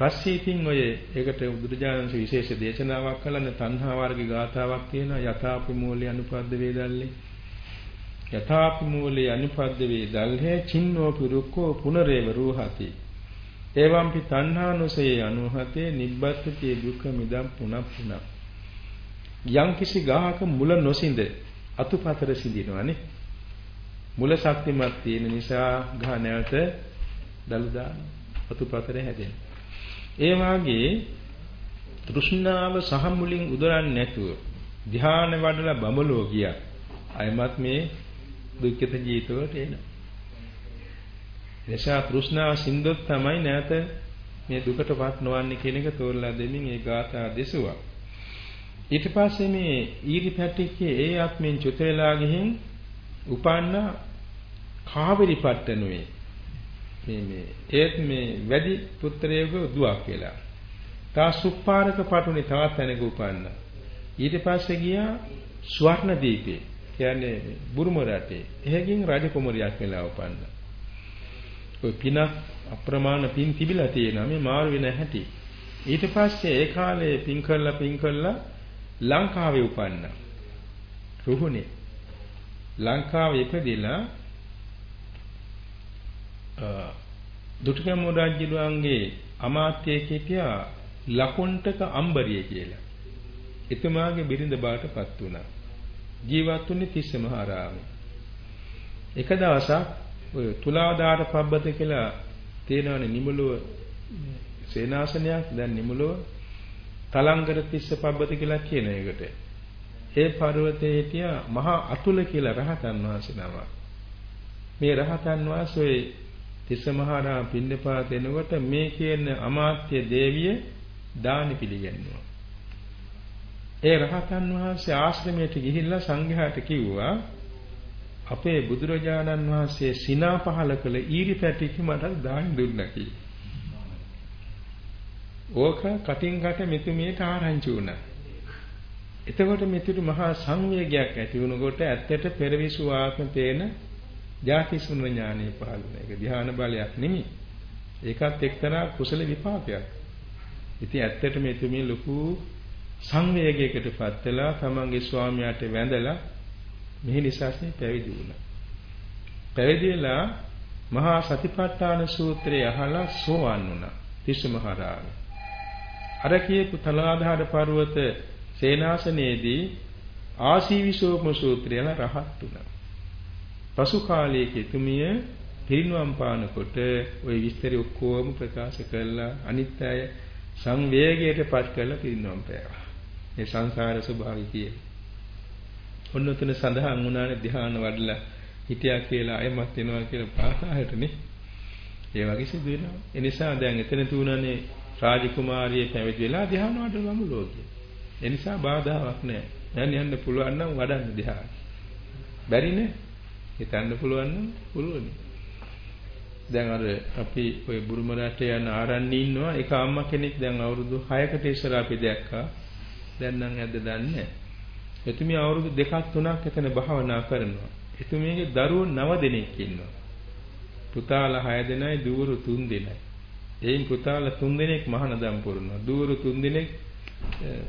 Speaker 2: පස්සේ ඉතින් ඔය ඒකට බුදුරජාණන් විශේෂ දේශනාවක් කළා තණ්හා වර්ගී ගාථාවක් තියෙනවා. යථාපි මූලේ අනුපද්ද වේදල්ලේ. යථාපි මූලේ අනුපද්ද වේදල්හේ චින්නෝ පුරුක්කෝ පුනරේව රූහති. එවම්පි තණ්හානුසයේ අනුහතේ නිබ්බත්ති දුක්ඛ මිදම් පුනක් පුනක් යම් කිසි ගාහක මුල නොසින්ද අතුපතර සිඳිනවනේ. මුල ශක්තිමත් තියෙන නිසා ගහ නැවත දලු දාන අතුපතර හැදෙන. ඒ වාගේ තෘෂ්ණාව සහ මුලින් උදරන්නේ නැතුව ධ්‍යාන වඩලා බඹලෝ ගියා. අයමත් මේ දුක්ඛිත ජීවිතවලට එනවා. එනිසා තෘෂ්ණාව සින්දොත් තමයි නැවත මේ දුකටපත් නොවන්නේ කියන එක තෝරලා දෙමින් ඒ ගාථා දෙසුවා. ඊට පස්සේ මේ ඊරි පැටිකේ ඒ ආත්මෙන් චුත වෙලා ගිහින් උපන්න කාවරි පට්ටනුවේ මේ මේ ඒත් මේ වැඩි පුත්‍රයෙකුගේ දුවක් වෙලා. තා සුප්පාරක පටුනේ තවත් තැනක උපන්න. ඊට පස්සේ ගියා ස්වර්ණ දීපේ. කියන්නේ බුරුම රටේ. එහෙකින් රජ කුමරියක් වෙලා උපන්න. ඔය පින අප්‍රමාණ පින් තිබිලා තියෙනවා මේ මාරු වෙන හැටි. ඊට පස්සේ ඒ කාලේ පින් කළා පින් කළා ලංකාවේ උපන්නා. රුහුණේ. ලංකාවේ ඉපදිලා දුටුගැමුණු රජුගේ අමාත්‍යයෙක් හිටියා ලකොණ්ඨක අම්බරිය කියලා. එතුමාගේ බිරිඳ බාටපත් වුණා. ජීවත් වුණේ තිස්ස මහරාමේ. එක දවසක් ඔය තුලාදාර පබ්බත කියලා තියෙනවනේ නිමුලුව සේනාසනයක් දැන් නිමුලුව තලංගර තිස්ස පබ්බත කියලා කියන එකට. ඒ පර්වතයේ හිටියා මහා අතුල කියලා රහතන් වහන්සේ නම. මේ රහතන් වහන්සේ තිස්ස මහරහා පින්නපාත එනකොට මේ කියන අමාත්‍ය දේවිය දානි පිළිගන්නවා. ඒ රහතන් වහන්සේ ආශ්‍රමයට ගිහිල්ලා සංඝයාට කිව්වා අපේ බුදුරජාණන් වහන්සේ සිනා පහල කළ ඊරි පැටික මට දාන් දුන්නා කියලා. ඕක කටින් කට මෙතුමියට ආරංචි වුණා. එතකොට මෙතුරු මහා සංවේගයක් ඇති වුණකොට ඇත්තට පෙරවිසු ආත්ම තේන ජාතිසුන ඥානෙ පහළ වෙන එක ධ්‍යාන බලයක් නෙමෙයි. ඒකත් එක්තරා කුසල විපාකයක්. ඉතින් ඇත්තට මෙතුමිය ලොකු සංවේගයකටපත් වෙලා තමන්ගේ ස්වාමියාට වැඳලා මෙහි නිසාස්නේ පැවිදි වුණා. පැවිදි වෙලා මහා සතිපට්ඨාන සූත්‍රය අහලා සෝවන් වුණා. තිස්ස මහරහතන්. අර කියපු තලාධාර පර්වත සේනාසනයේදී ආසීවිසෝම සූත්‍රයන රහත් වුණා. පසු කාලයක එතුමිය පිරිනුවම් පානකොට ওই විස්තර ඔක්කොම ප්‍රකාශ කළා අනිත් අය සංවේගයටපත් කරලා පිරිනුවම් පෑවා. මේ සංසාර ස්වභාවය කියේ. ඔන්න උතන සඳහන් වුණානේ ධ්‍යාන වඩලා හිටියා කියලා අයමත් වෙනවා කියලා පාසාහටනේ. ඒ වගේ සිදු වෙනවා. ඒ නිසා දැන් එතන තුනනේ රාජකුමාරිය පැවිදි වෙලා ධ්‍යාන වඩනවම ලෝකේ. ඒ නිසා බාධාවක් නැහැ. දැන් යන්න පුළුවන් නම් වඩන්න ධ්‍යාන. බැරිනේ. හිතන්න පුළුවන් නම් පුළුවනි. දැන් අර අපි ওই බුරුම රටේ යන ආරණ්‍ය ඉන්නවා. ඒක අම්මා කෙනෙක් දැන් අවුරුදු 6කට ඉස්සර අපි දැක්කා. දැන් නම් ඇද්ද දන්නේ නැහැ. එතුමිය අවුරුදු දෙකක් තුනක් එතන භාවනා කරනවා. එතුමියගේ දරුවෝ 9 දෙනෙක් ඉන්නවා. පුතාලා 6 දෙනයි, දූවරු 3 දෙනයි. එයින් පුතාලා 3 දෙනෙක් මහානදම් පුරනවා. දූවරු 3 දෙනෙක්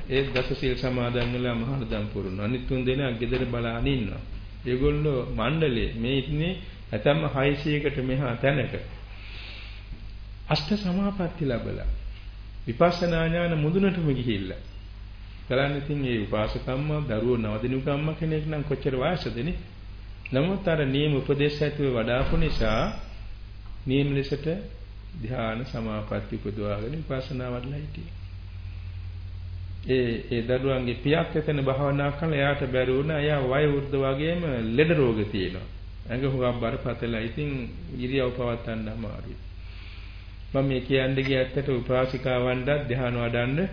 Speaker 2: ඒ දසසිල් සමාදන් වෙලා මහානදම් පුරනවා. අනිත් 3 දෙනා ගෙදර බලාගෙන ඉන්නවා. ඒගොල්ලෝ මණ්ඩලයේ මේ ඉන්නේ නැතම් 600කට මෙහා තැනක. අෂ්ට සමාපatti ලැබලා විපස්සනා ඥාන මුදුනටම ගිහිල්ලා කරන්නේ ඉතින් ඒ උපාසකම්ම දරුවෝ නවදිනුකම්ම කෙනෙක් නම් කොච්චර වයසදනේ නමුත් අර නියම උපදේශ ඇතුව වඩාපු නිසා නියම ලෙසට ධ්‍යාන සමාපatti උපදවාගෙන විපස්සනා වඩලා හිටියේ. ඒ ඒ දරුවන්ගේ පියක් එතන භාවනා කරලා එයාට බැරි වුණා. එයා වය වෘද්ධ වගේම ලෙඩ රෝග තියෙනවා. ඇඟ හුඟක් බරපතලයි. ඉතින් ඉරියව් පවත්වන්න අමාරුයි. මම මේ කියන්නේ ගිය ඇත්තට උපාසිකාවන්ට ධ්‍යාන වඩන්න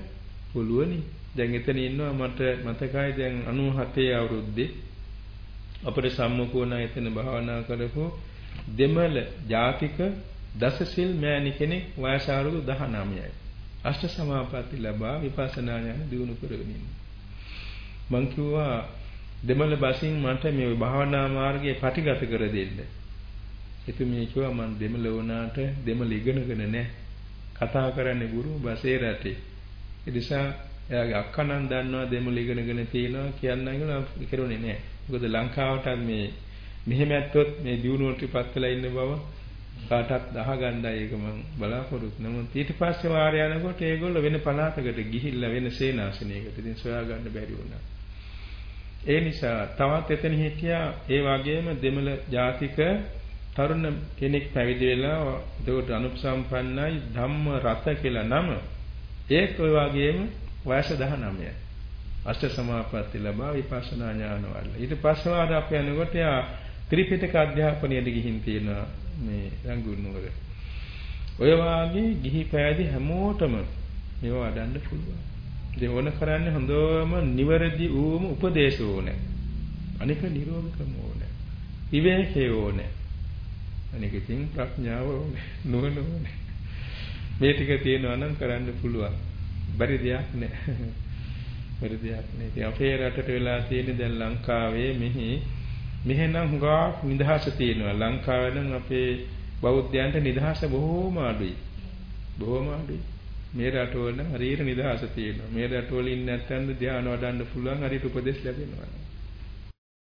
Speaker 2: පුළුවනි. දැන් එතන ඉන්නවා මට මතකයි දැන් 97 අවුරුද්දේ අපේ සම්මුඛෝණ එතන භාවනා කරපු දෙමළ ජාතික දසසිල් මෑණි කෙනෙක් වයස අවුරුදු 19යි. අෂ්ට සමාපatti ලබා විපස්සනා ඥාන දිනු කරගෙන ඉන්නවා. මං කිව්වා දෙමළ බසින් මට මේ භාවනා මාර්ගයේ පටිගත කර දෙන්න. එතුමිය කිව්වා මං දෙමළ වුණාට දෙමළ ඉගෙනගෙන නැහැ. කතා කරන්නේ ගුරු බසේ රටේ. ඒ නිසා එයාගේ අක්කා නම් දන්නවා දෙමළ ඉගෙනගෙන තියෙනවා කියන්න කියලා ඉකරුනේ නැහැ. මොකද ලංකාවට මේ මෙහෙම ඇත්තොත් මේ දියුණුවට පත් වෙලා ඉන්න බව කාටත් අහගන්නයි ඒක මම බලාපොරොත්තු. නමුත් ඊට පස්සේ වාරය යනකොට ඒගොල්ලෝ වෙන පළාතකට ගිහිල්ලා වෙන සේනාසනයකට. ඉතින් සොයාගන්න බැරි වුණා. ඒ නිසා තවත් එතන හිටියා ඒ වගේම දෙමළ ජාතික තරුණ කෙනෙක් පැවිදි වෙලා ඒකට අනුසම්පන්නයි ධම්ම රත කියලා නම. ඒක ඔය වගේම වයස 19යි අෂ්ට සමාපatti ලබා විපස්සනා ඥාන වල ඊට පස්සේ ආද අපි යනකොට යා ත්‍රිපිටක අධ්‍යාපනයට ගිහින් තියෙනවා. මේ රංගුන් නුවර ඔය වාගේ ගිහි පෑදි හැමෝටම මේව වඩන්න පුළුවන් ඒ ඕන කරන්නේ හොඳම නිවැරදි වූම උපදේශ ඕනේ. අනික නිරෝධකම ඕනේ. විවේකයේ ඕනේ. අනික ඉතින් ප්‍රඥාව ඕනේ. නුවණ ඕනේ. මේ ටික තියෙනවා නම් කරන්න පුළුවන්. බැරි දෙයක් නෑ. බැරි දෙයක් නෑ. ඉතින් අපේ රටට වෙලා තියෙන්නේ දැන් ලංකාවේ මෙහි මෙහෙනම් හුඟක් නිදහස තියෙනවා. ලංකාවේ නම් අපේ බෞද්ධයන්ට නිදහස බොහෝම අඩුයි. බොහෝම අඩුයි. මේ රටවල හරියට නිදහස තියෙනවා. මේ රටවල ඉන්න නැත්නම් ධ්‍යාන වඩන්න පුළුවන් හරියට උපදෙස් ලැබෙනවා.